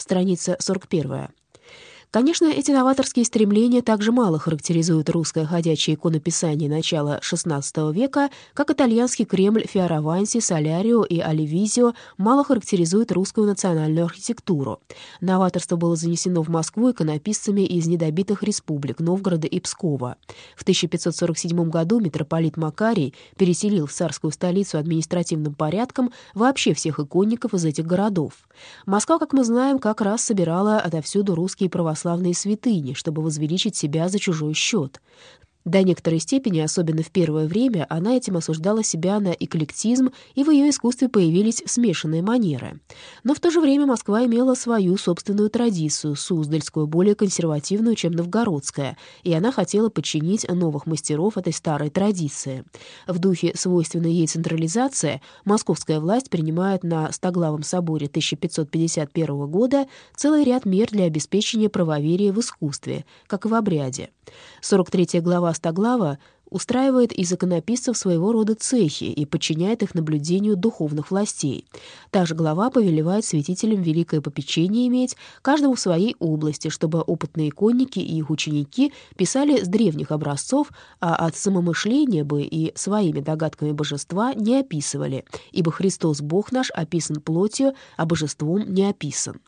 страница 41. Конечно, эти новаторские стремления также мало характеризуют русское ходячее иконописание начала XVI века, как итальянский Кремль Фиараванси, Солярио и Оливизио мало характеризуют русскую национальную архитектуру. Новаторство было занесено в Москву иконописцами из недобитых республик Новгорода и Пскова. В 1547 году митрополит Макарий переселил в царскую столицу административным порядком вообще всех иконников из этих городов. Москва, как мы знаем, как раз собирала отовсюду русские православные православные святыни, чтобы возвеличить себя за чужой счет. До некоторой степени, особенно в первое время, она этим осуждала себя на эклектизм, и в ее искусстве появились смешанные манеры. Но в то же время Москва имела свою собственную традицию, суздальскую, более консервативную, чем новгородская, и она хотела подчинить новых мастеров этой старой традиции. В духе свойственной ей централизации московская власть принимает на Стоглавом соборе 1551 года целый ряд мер для обеспечения правоверия в искусстве, как и в обряде. 43 глава Стоглава устраивает из иконописцев своего рода цехи и подчиняет их наблюдению духовных властей. Та же глава повелевает святителям великое попечение иметь, каждому в своей области, чтобы опытные иконники и их ученики писали с древних образцов, а от самомышления бы и своими догадками божества не описывали, ибо Христос Бог наш описан плотью, а божеством не описан.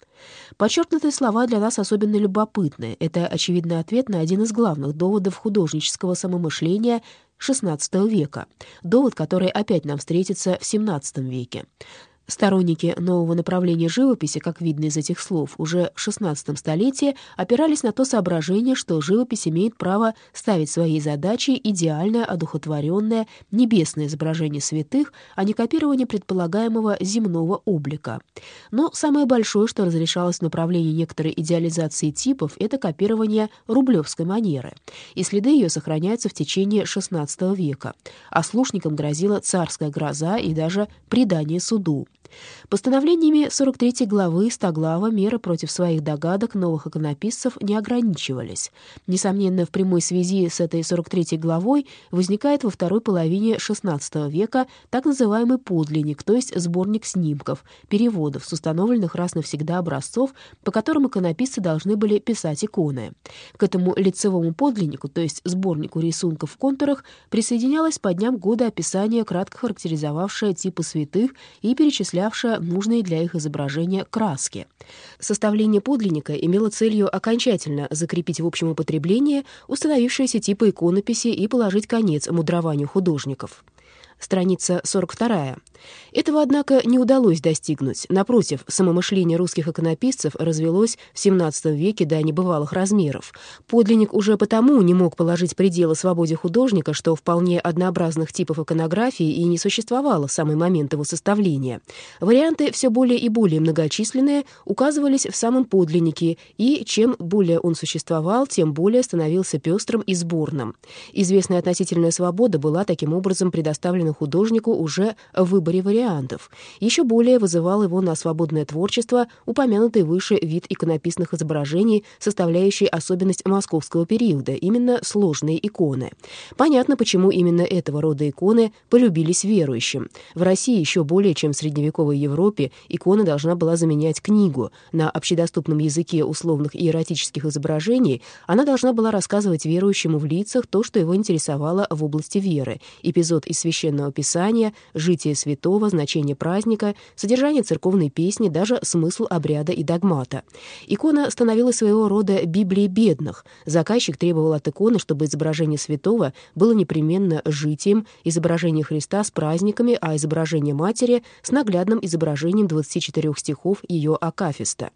Подчеркнутые слова для нас особенно любопытны. Это очевидный ответ на один из главных доводов художнического самомышления XVI века, довод, который опять нам встретится в XVII веке. Сторонники нового направления живописи, как видно из этих слов, уже в XVI столетии опирались на то соображение, что живопись имеет право ставить своей задачей идеальное, одухотворенное, небесное изображение святых, а не копирование предполагаемого земного облика. Но самое большое, что разрешалось в направлении некоторой идеализации типов, это копирование рублевской манеры, и следы ее сохраняются в течение XVI века, а слушникам грозила царская гроза и даже предание суду. Постановлениями 43 главы Стоглава меры против своих догадок новых иконописцев не ограничивались. Несомненно, в прямой связи с этой 43 главой возникает во второй половине XVI века так называемый подлинник, то есть сборник снимков, переводов с установленных раз навсегда образцов, по которым иконописцы должны были писать иконы. К этому лицевому подлиннику, то есть сборнику рисунков в контурах, присоединялось по дням года описание, кратко характеризовавшее типы святых и перечислявшее составлявшая нужные для их изображения краски. Составление подлинника имело целью окончательно закрепить в общем употреблении установившиеся типы иконописи и положить конец мудрованию художников. Страница 42. Этого, однако, не удалось достигнуть. Напротив, самомышление русских иконописцев развелось в XVII веке до небывалых размеров. Подлинник уже потому не мог положить пределы свободе художника, что вполне однообразных типов иконографии и не существовало в самый момент его составления. Варианты, все более и более многочисленные, указывались в самом подлиннике, и чем более он существовал, тем более становился пестрым и сборным. Известная относительная свобода была таким образом предоставлена художнику уже в выборе вариантов. Еще более вызывал его на свободное творчество упомянутый выше вид иконописных изображений, составляющий особенность московского периода, именно сложные иконы. Понятно, почему именно этого рода иконы полюбились верующим. В России еще более, чем в средневековой Европе, икона должна была заменять книгу. На общедоступном языке условных иеротических изображений она должна была рассказывать верующему в лицах то, что его интересовало в области веры, эпизод из Священного Писания, житие святого, значение праздника, содержание церковной песни, даже смысл обряда и догмата. Икона становилась своего рода Библией бедных. Заказчик требовал от иконы, чтобы изображение святого было непременно житием, изображение Христа с праздниками, а изображение матери с наглядным изображением 24 стихов ее Акафиста.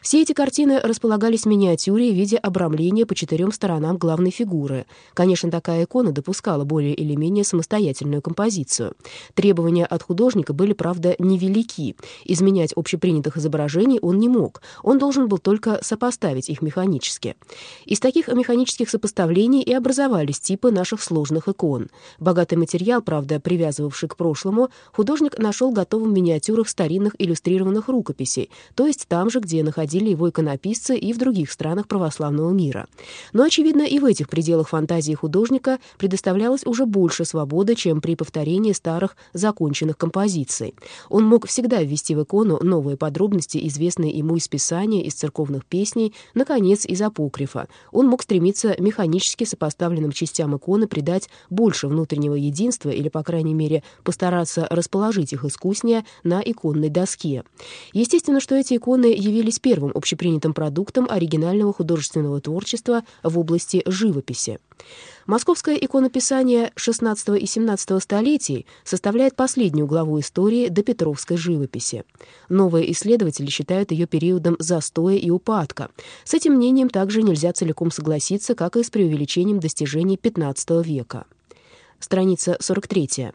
Все эти картины располагались в миниатюре в виде обрамления по четырем сторонам главной фигуры. Конечно, такая икона допускала более или менее самостоятельную композицию. Требования от художника были, правда, невелики. Изменять общепринятых изображений он не мог. Он должен был только сопоставить их механически. Из таких механических сопоставлений и образовались типы наших сложных икон. Богатый материал, правда, привязывавший к прошлому, художник нашел готовым в миниатюрах старинных иллюстрированных рукописей, то есть там же, где находили его иконописцы и в других странах православного мира. Но, очевидно, и в этих пределах фантазии художника предоставлялось уже больше свободы, чем при повторении повторение старых законченных композиций. Он мог всегда ввести в икону новые подробности, известные ему из Писания, из церковных песней, наконец, из апокрифа. Он мог стремиться механически сопоставленным частям иконы придать больше внутреннего единства или, по крайней мере, постараться расположить их искуснее на иконной доске. Естественно, что эти иконы явились первым общепринятым продуктом оригинального художественного творчества в области живописи. Московское иконописание XVI и XVII столетий составляет последнюю главу истории до Петровской живописи. Новые исследователи считают ее периодом застоя и упадка. С этим мнением также нельзя целиком согласиться, как и с преувеличением достижений XV века страница 43.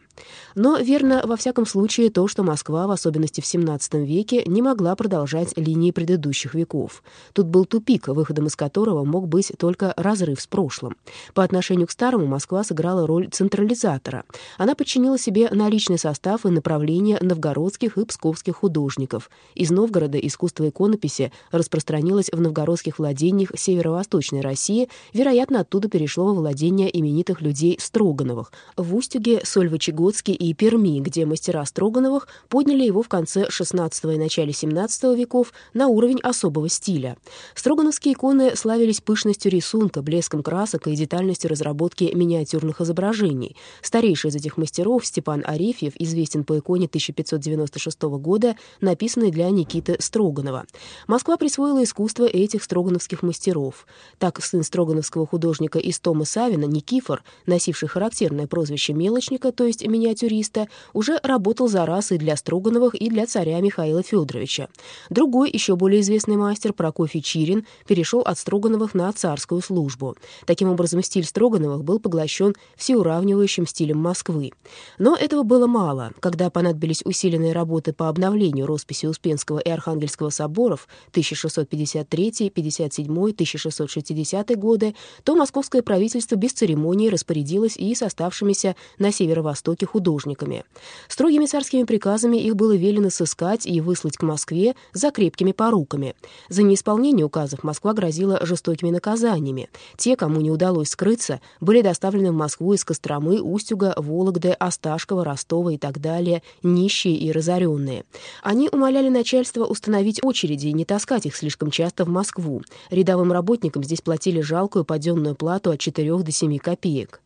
Но верно во всяком случае то, что Москва, в особенности в XVII веке, не могла продолжать линии предыдущих веков. Тут был тупик, выходом из которого мог быть только разрыв с прошлым. По отношению к старому Москва сыграла роль централизатора. Она подчинила себе наличный состав и направление новгородских и псковских художников. Из Новгорода искусство иконописи распространилось в новгородских владениях северо-восточной России, вероятно, оттуда перешло во владение именитых людей Строгановых, в Устюге, Сольвычегодске и Перми, где мастера Строгановых подняли его в конце XVI и начале XVII веков на уровень особого стиля. Строгановские иконы славились пышностью рисунка, блеском красок и детальностью разработки миниатюрных изображений. Старейший из этих мастеров, Степан Арефьев, известен по иконе 1596 года, написанной для Никиты Строганова. Москва присвоила искусство этих строгановских мастеров. Так, сын строгановского художника Истома Савина, Никифор, носивший характерное прозвище Мелочника, то есть миниатюриста, уже работал за раз и для Строгановых, и для царя Михаила Федоровича. Другой, еще более известный мастер, Прокофий Чирин, перешел от Строгановых на царскую службу. Таким образом, стиль Строгановых был поглощен всеуравнивающим стилем Москвы. Но этого было мало. Когда понадобились усиленные работы по обновлению росписи Успенского и Архангельского соборов 1653, 57, 1660 годы, то московское правительство без церемонии распорядилось и составшим оставшимися на северо-востоке художниками. Строгими царскими приказами их было велено сыскать и выслать к Москве за крепкими поруками. За неисполнение указов Москва грозила жестокими наказаниями. Те, кому не удалось скрыться, были доставлены в Москву из Костромы, Устюга, Вологды, Осташкова, Ростова и так далее, нищие и разоренные. Они умоляли начальство установить очереди и не таскать их слишком часто в Москву. Рядовым работникам здесь платили жалкую паденную плату от 4 до 7 копеек.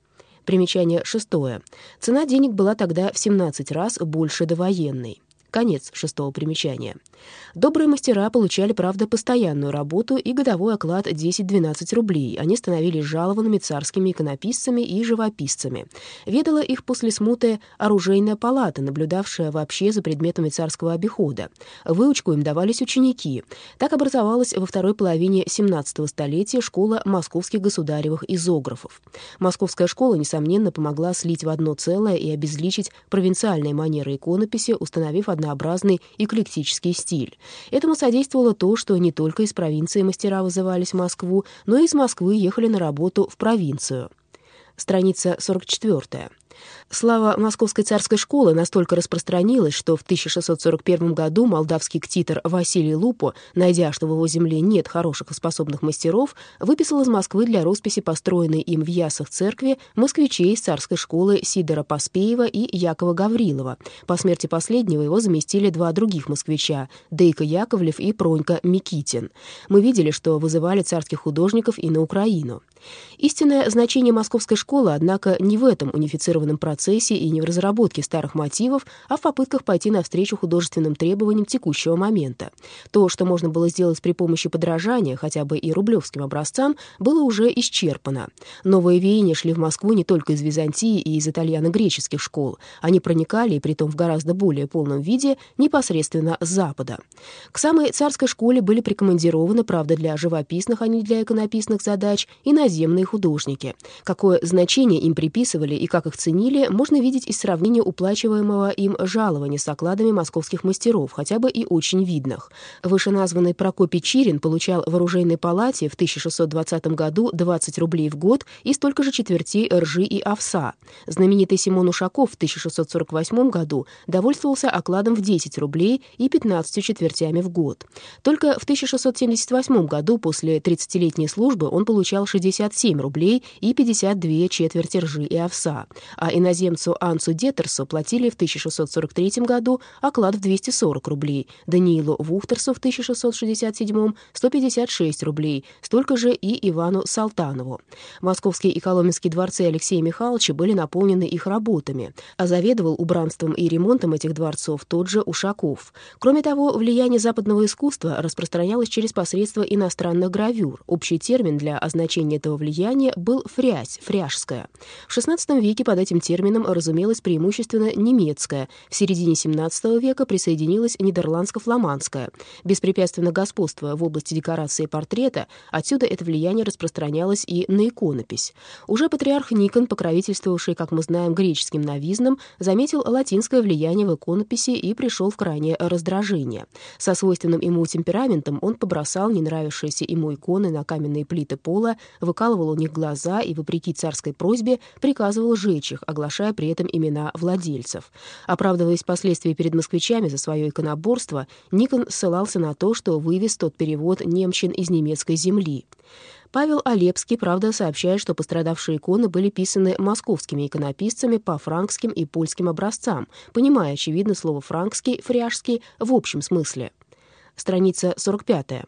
Примечание шестое. Цена денег была тогда в 17 раз больше довоенной. Конец шестого примечания. Добрые мастера получали, правда, постоянную работу и годовой оклад 10-12 рублей. Они становились жалованными царскими иконописцами и живописцами. Ведала их после смуты оружейная палата, наблюдавшая вообще за предметами царского обихода. Выучку им давались ученики. Так образовалась во второй половине 17 столетия школа московских государевых изографов. Московская школа, несомненно, помогла слить в одно целое и обезличить провинциальные манеры иконописи, установив одно однообразный эклектический стиль. Этому содействовало то, что не только из провинции мастера вызывались в Москву, но и из Москвы ехали на работу в провинцию. Страница 44. Слава Московской царской школы настолько распространилась, что в 1641 году молдавский ктитор Василий Лупо, найдя, что в его земле нет хороших и способных мастеров, выписал из Москвы для росписи построенной им в Ясах церкви москвичей царской школы Сидора Поспеева и Якова Гаврилова. По смерти последнего его заместили два других москвича — Дейка Яковлев и Пронька Микитин. Мы видели, что вызывали царских художников и на Украину. Истинное значение московской школы, однако, не в этом унифицированном процессе и не в разработке старых мотивов, а в попытках пойти навстречу художественным требованиям текущего момента. То, что можно было сделать при помощи подражания, хотя бы и рублевским образцам, было уже исчерпано. Новые веяния шли в Москву не только из Византии и из итальяно-греческих школ. Они проникали, и притом в гораздо более полном виде, непосредственно с Запада. К самой царской школе были прикомандированы, правда, для живописных, а не для иконописных задач, иноземные художники. Какое значение им приписывали и как их ценили, можно видеть из сравнения уплачиваемого им жалования с окладами московских мастеров, хотя бы и очень видных. Вышеназванный Прокопий Чирин получал в оружейной палате в 1620 году 20 рублей в год и столько же четвертей ржи и овса. Знаменитый Симон Ушаков в 1648 году довольствовался окладом в 10 рублей и 15 четвертями в год. Только в 1678 году после 30-летней службы он получал 60 57 рублей и 52 четверти ржи и овса, а иноземцу Ансу Детерсу платили в 1643 году оклад в 240 рублей, Даниилу Вухтерсу в 1667 — 156 рублей, столько же и Ивану Салтанову. Московские и Коломенские дворцы Алексея Михайловича были наполнены их работами, а заведовал убранством и ремонтом этих дворцов тот же Ушаков. Кроме того, влияние западного искусства распространялось через посредство иностранных гравюр. Общий термин для означения этого влияния был «фрязь», «фряжская». В XVI веке под этим термином разумелось преимущественно немецкое, в середине XVII века присоединилась нидерландско-фламандская. Беспрепятственно господствуя в области декорации портрета, отсюда это влияние распространялось и на иконопись. Уже патриарх Никон, покровительствовавший, как мы знаем, греческим новизном, заметил латинское влияние в иконописи и пришел в крайнее раздражение. Со свойственным ему темпераментом он побросал не нравившиеся ему иконы на каменные плиты пола, выкалывал у них глаза и, вопреки царской просьбе, приказывал жечь их, оглашая при этом имена владельцев. Оправдываясь впоследствии перед москвичами за свое иконоборство, Никон ссылался на то, что вывез тот перевод немчин из немецкой земли. Павел Олепский, правда, сообщает, что пострадавшие иконы были писаны московскими иконописцами по франкским и польским образцам, понимая, очевидно, слово «франкский», «фряжский» в общем смысле страница 45.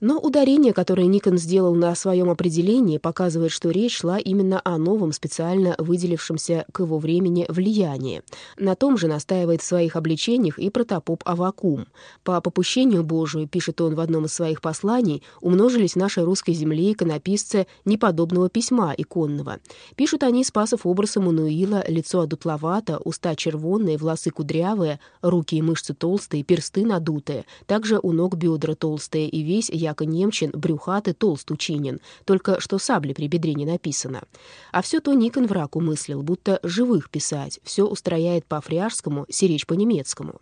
Но ударение, которое Никон сделал на своем определении, показывает, что речь шла именно о новом, специально выделившемся к его времени влиянии. На том же настаивает в своих обличениях и протопоп Авакум. «По попущению Божию, — пишет он в одном из своих посланий, — умножились в нашей русской земле иконописцы неподобного письма иконного. Пишут они Спасов образ Мануила, лицо одутловато, уста червонные, волосы кудрявые, руки и мышцы толстые, персты надутые, также у ног бедра толстые, и весь, яко немчин, брюхатый, толст учинен, только что сабли при бедре не написано. А все то Никон враг умыслил, будто живых писать, все устрояет по-фряжскому, сиречь по-немецкому.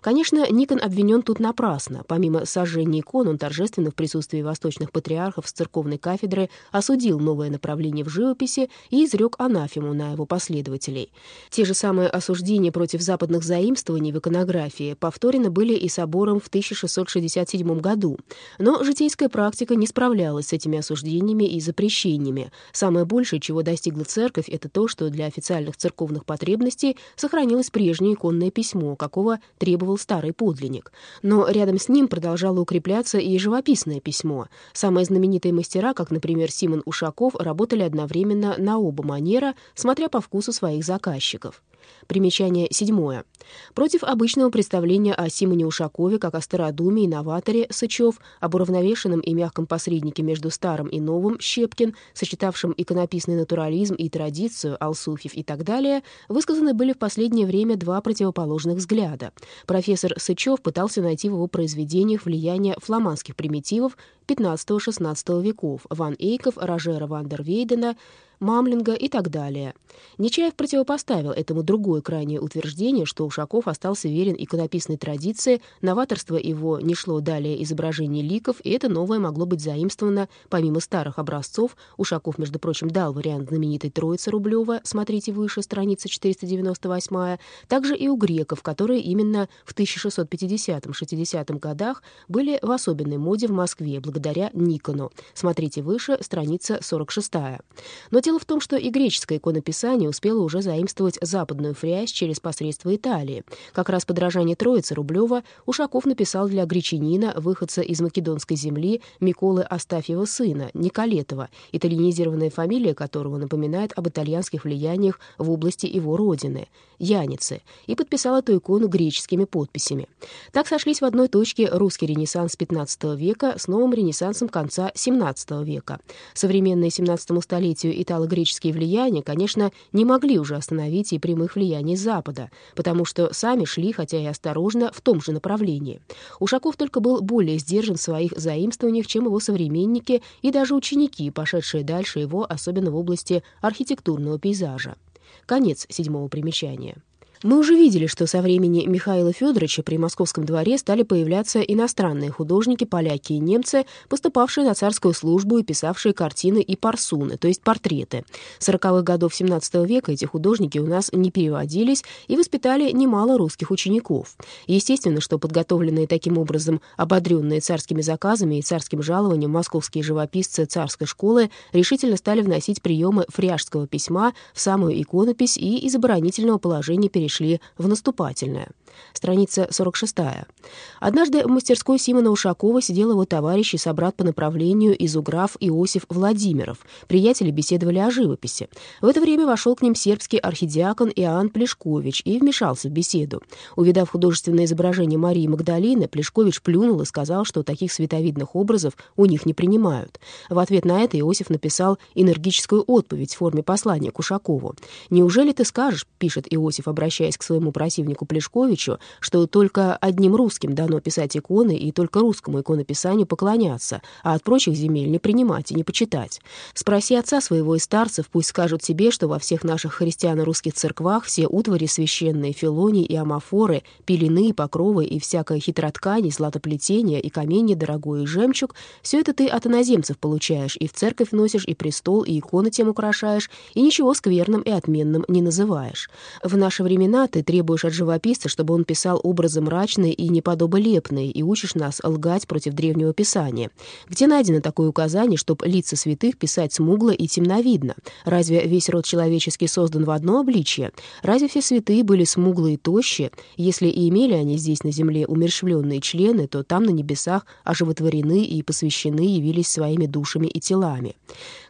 Конечно, Никон обвинен тут напрасно. Помимо сожжения икон, он торжественно в присутствии восточных патриархов с церковной кафедры осудил новое направление в живописи и изрек анафему на его последователей. Те же самые осуждения против западных заимствований в иконографии повторены были и собором в 1667 году. Но житейская практика не справлялась с этими осуждениями и запрещениями. Самое большее, чего достигла церковь, это то, что для официальных церковных потребностей сохранилось прежнее иконное письмо, какого требовал старый подлинник. Но рядом с ним продолжало укрепляться и живописное письмо. Самые знаменитые мастера, как, например, Симон Ушаков, работали одновременно на оба манера, смотря по вкусу своих заказчиков. Примечание седьмое. Против обычного представления о Симоне Ушакове как о стародуме и новаторе Сычев, об уравновешенном и мягком посреднике между старым и новым Щепкин, сочетавшим иконописный натурализм и традицию Алсуфьев и так далее, высказаны были в последнее время два противоположных взгляда. Профессор Сычев пытался найти в его произведениях влияние фламандских примитивов XV-XVI веков Ван Эйков, Рожера Ван дер Мамлинга и так далее. Нечаев противопоставил этому другое крайнее утверждение, что Ушаков остался верен иконописной традиции, новаторство его не шло далее изображений ликов, и это новое могло быть заимствовано помимо старых образцов. Ушаков, между прочим, дал вариант знаменитой Троицы Рублева, смотрите выше, страница 498, также и у греков, которые именно в 1650-60 годах были в особенной моде в Москве благодаря Никону. Смотрите выше, страница 46. Но Дело в том, что и греческое иконописание успело уже заимствовать западную фрязь через посредство Италии. Как раз подражание Троицы Рублева Ушаков написал для гречанина, выходца из македонской земли, Миколы Астафьева сына, Николетова, итальянизированная фамилия которого напоминает об итальянских влияниях в области его родины, Яницы, и подписал эту икону греческими подписями. Так сошлись в одной точке русский ренессанс XV века с новым ренессансом конца XVII века. Современные XVII столетию итало греческие влияния, конечно, не могли уже остановить и прямых влияний Запада, потому что сами шли, хотя и осторожно, в том же направлении. Ушаков только был более сдержан в своих заимствованиях, чем его современники и даже ученики, пошедшие дальше его, особенно в области архитектурного пейзажа. Конец седьмого примечания. Мы уже видели, что со времени Михаила Федоровича при Московском дворе стали появляться иностранные художники, поляки и немцы, поступавшие на царскую службу и писавшие картины и парсуны, то есть портреты. С 40-х годов XVII века эти художники у нас не переводились и воспитали немало русских учеников. Естественно, что подготовленные таким образом, ободренные царскими заказами и царским жалованием московские живописцы царской школы решительно стали вносить приемы фряжского письма в самую иконопись и из оборонительного положения перешли перешли в наступательное. Страница 46. Однажды в мастерской Симона Ушакова сидел его товарищ и собрат по направлению изуграф Иосиф Владимиров. Приятели беседовали о живописи. В это время вошел к ним сербский архидиакон Иоанн Плешкович и вмешался в беседу. Увидав художественное изображение Марии Магдалины, Плешкович плюнул и сказал, что таких световидных образов у них не принимают. В ответ на это Иосиф написал энергическую отповедь в форме послания к Ушакову. «Неужели ты скажешь, — пишет Иосиф, обращаясь к своему противнику Плешковичу, что только одним русским дано писать иконы и только русскому иконописанию поклоняться, а от прочих земель не принимать и не почитать. Спроси отца своего и старцев, пусть скажут тебе, что во всех наших христиано-русских церквах все утвари священные, филонии и амафоры, пелены, покровы и всякая хитроткань, златоплетение и каменье дорогое и жемчуг, все это ты от иноземцев получаешь, и в церковь носишь, и престол, и иконы тем украшаешь, и ничего скверным и отменным не называешь. В наши времена ты требуешь от живописца, чтобы он писал образы мрачные и неподоболепные, и учишь нас лгать против древнего писания. Где найдено такое указание, чтобы лица святых писать смугло и темновидно? Разве весь род человеческий создан в одно обличье? Разве все святые были смуглые и тощие? Если и имели они здесь на земле умерщвленные члены, то там на небесах оживотворены и посвящены явились своими душами и телами.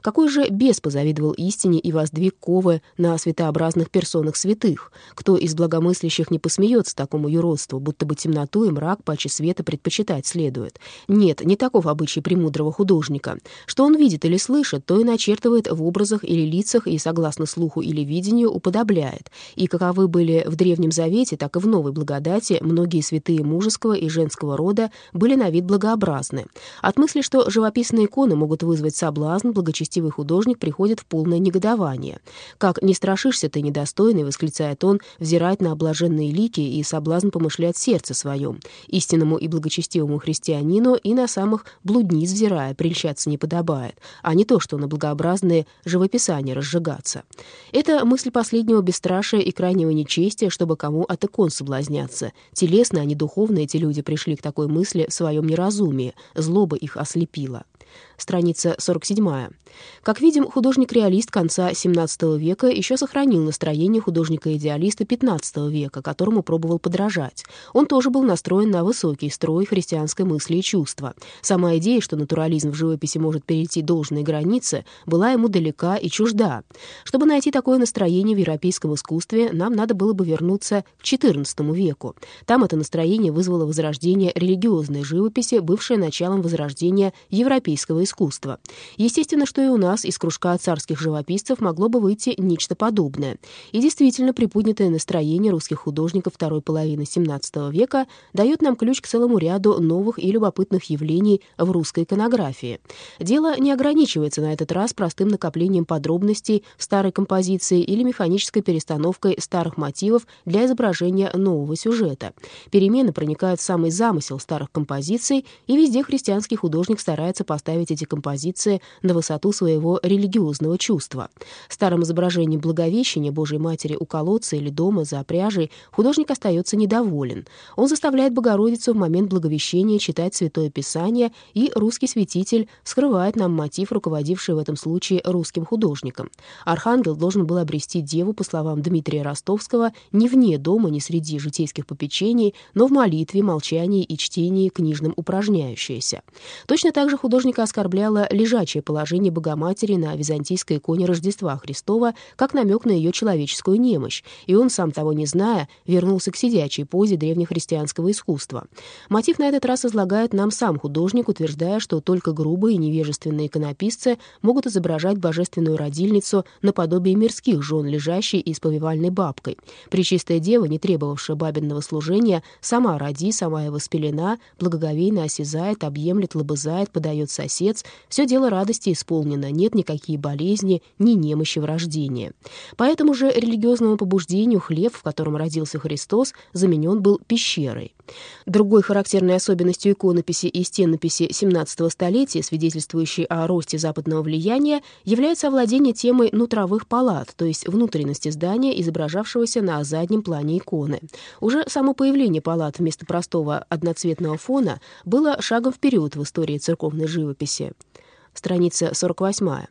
Какой же бес позавидовал истине и воздвиг ковы на светообразных персонах святых? Кто из благомыслящих не посмеется такому юродству, будто бы темноту и мрак паче света предпочитать следует. Нет, не таков обычай премудрого художника. Что он видит или слышит, то и начертывает в образах или лицах и, согласно слуху или видению, уподобляет. И каковы были в Древнем Завете, так и в Новой Благодати многие святые мужеского и женского рода были на вид благообразны. От мысли, что живописные иконы могут вызвать соблазн, благочестивый художник приходит в полное негодование. «Как не страшишься ты, недостойный!» — восклицает он, взирать на облаженные лики и соблазн помышлять сердце своем, истинному и благочестивому христианину и на самых блудниц взирая, прельщаться не подобает, а не то, что на благообразные живописания разжигаться. Это мысль последнего бесстрашия и крайнего нечестия, чтобы кому от икон соблазняться. Телесно, а не духовно эти люди пришли к такой мысли в своем неразумии, злоба их ослепила страница 47. Как видим, художник-реалист конца XVII века еще сохранил настроение художника-идеалиста XV века, которому пробовал подражать. Он тоже был настроен на высокий строй христианской мысли и чувства. Сама идея, что натурализм в живописи может перейти должные границы, была ему далека и чужда. Чтобы найти такое настроение в европейском искусстве, нам надо было бы вернуться к XIV веку. Там это настроение вызвало возрождение религиозной живописи, бывшее началом возрождения европейского искусства искусства. Естественно, что и у нас из кружка царских живописцев могло бы выйти нечто подобное. И действительно, приподнятое настроение русских художников второй половины XVII века дает нам ключ к целому ряду новых и любопытных явлений в русской иконографии. Дело не ограничивается на этот раз простым накоплением подробностей в старой композиции или механической перестановкой старых мотивов для изображения нового сюжета. Перемены проникают в самый замысел старых композиций, и везде христианский художник старается поставить эти композиции на высоту своего религиозного чувства. Старым изображением Благовещения Божьей Матери у колодца или дома за пряжей художник остается недоволен. Он заставляет Богородицу в момент Благовещения читать Святое Писание, и русский святитель скрывает нам мотив, руководивший в этом случае русским художником. Архангел должен был обрести деву, по словам Дмитрия Ростовского, не вне дома, не среди житейских попечений, но в молитве, молчании и чтении книжным упражняющаяся. Точно так же художника оскорбляет оскорбляло лежачее положение Богоматери на византийской иконе Рождества Христова как намек на ее человеческую немощь, и он, сам того не зная, вернулся к сидячей позе древнехристианского искусства. Мотив на этот раз излагает нам сам художник, утверждая, что только грубые и невежественные иконописцы могут изображать божественную родильницу наподобие мирских жен, лежащей и исповевальной бабкой. Пречистая дева, не требовавшая бабинного служения, сама роди, сама и воспелена, благоговейно осязает, объемлет, лобызает, подает соседям, отец, все дело радости исполнено, нет никакие болезни, ни немощи в рождении. По этому же религиозному побуждению хлеб, в котором родился Христос, заменен был пещерой. Другой характерной особенностью иконописи и стенописи XVII столетия, свидетельствующей о росте западного влияния, является овладение темой нутровых палат, то есть внутренности здания, изображавшегося на заднем плане иконы. Уже само появление палат вместо простого одноцветного фона было шагом вперед в истории церковной живописи. relationship Страница 48.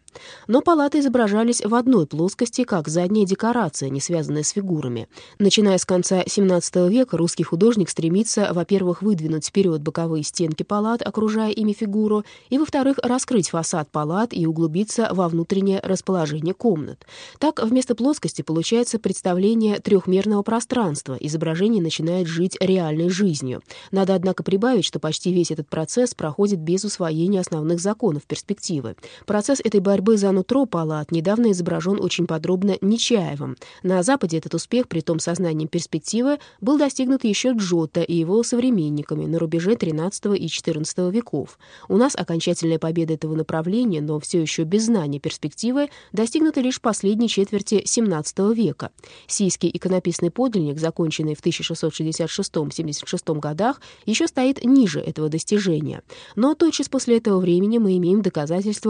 Но палаты изображались в одной плоскости, как задняя декорация, не связанная с фигурами. Начиная с конца XVII века русский художник стремится, во-первых, выдвинуть вперед боковые стенки палат, окружая ими фигуру, и, во-вторых, раскрыть фасад палат и углубиться во внутреннее расположение комнат. Так, вместо плоскости получается представление трехмерного пространства, изображение начинает жить реальной жизнью. Надо, однако, прибавить, что почти весь этот процесс проходит без усвоения основных законов перспективы. Процесс этой борьбы за нутро палат недавно изображен очень подробно Нечаевым. На Западе этот успех, при том сознанием перспективы, был достигнут еще Джотто и его современниками на рубеже XIII и XIV веков. У нас окончательная победа этого направления, но все еще без знания перспективы, достигнута лишь в последней четверти XVII века. Сийский иконописный подлинник, законченный в 1666-76 годах, еще стоит ниже этого достижения. Но тотчас после этого времени мы имеем доказательства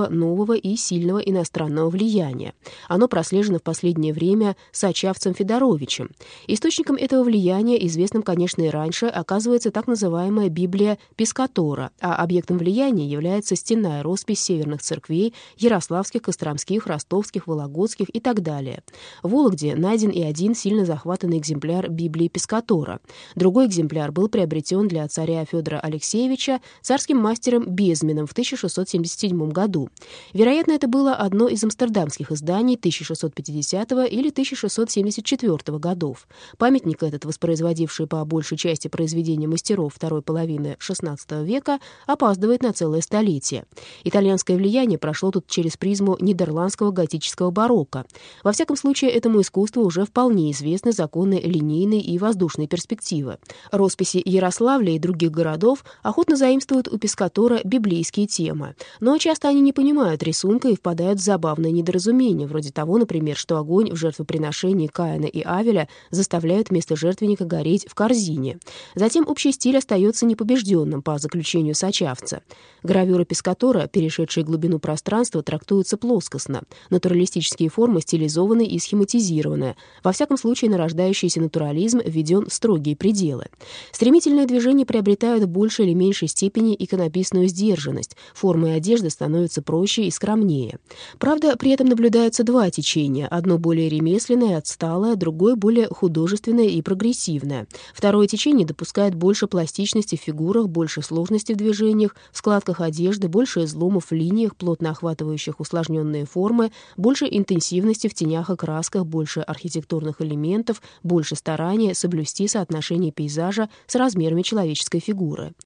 нового и сильного иностранного влияния. Оно прослежено в последнее время Сачавцем Федоровичем. Источником этого влияния, известным, конечно, и раньше, оказывается так называемая Библия Пескатора, а объектом влияния является стенная роспись северных церквей Ярославских, Костромских, Ростовских, Вологодских и так далее. В Вологде найден и один сильно захватанный экземпляр Библии Пескатора. Другой экземпляр был приобретен для царя Федора Алексеевича царским мастером Безмином в 1677 году. Вероятно, это было одно из амстердамских изданий 1650 или 1674 годов. Памятник этот, воспроизводивший по большей части произведения мастеров второй половины XVI века, опаздывает на целое столетие. Итальянское влияние прошло тут через призму нидерландского готического барокко. Во всяком случае, этому искусству уже вполне известны законы линейной и воздушной перспективы. Росписи Ярославля и других городов охотно заимствуют у Пескатора библейские темы, но часто они не понимают рисунка и впадают в забавное недоразумение, вроде того, например, что огонь в жертвоприношении Каина и Авеля заставляет вместо жертвенника гореть в корзине. Затем общий стиль остается непобежденным по заключению Сачавца. Гравюры Пескатора, перешедшие глубину пространства, трактуются плоскостно. Натуралистические формы стилизованы и схематизированы. Во всяком случае, на рождающийся натурализм введен строгие пределы. Стремительные движения приобретают в большей или меньшей степени иконописную сдержанность. Формы и одежда становятся проще и скромнее. Правда, при этом наблюдаются два течения, одно более ремесленное, отсталое, другое более художественное и прогрессивное. Второе течение допускает больше пластичности в фигурах, больше сложности в движениях, в складках одежды, больше изломов в линиях, плотно охватывающих усложненные формы, больше интенсивности в тенях и красках, больше архитектурных элементов, больше старания соблюсти соотношение пейзажа с размерами человеческой фигуры.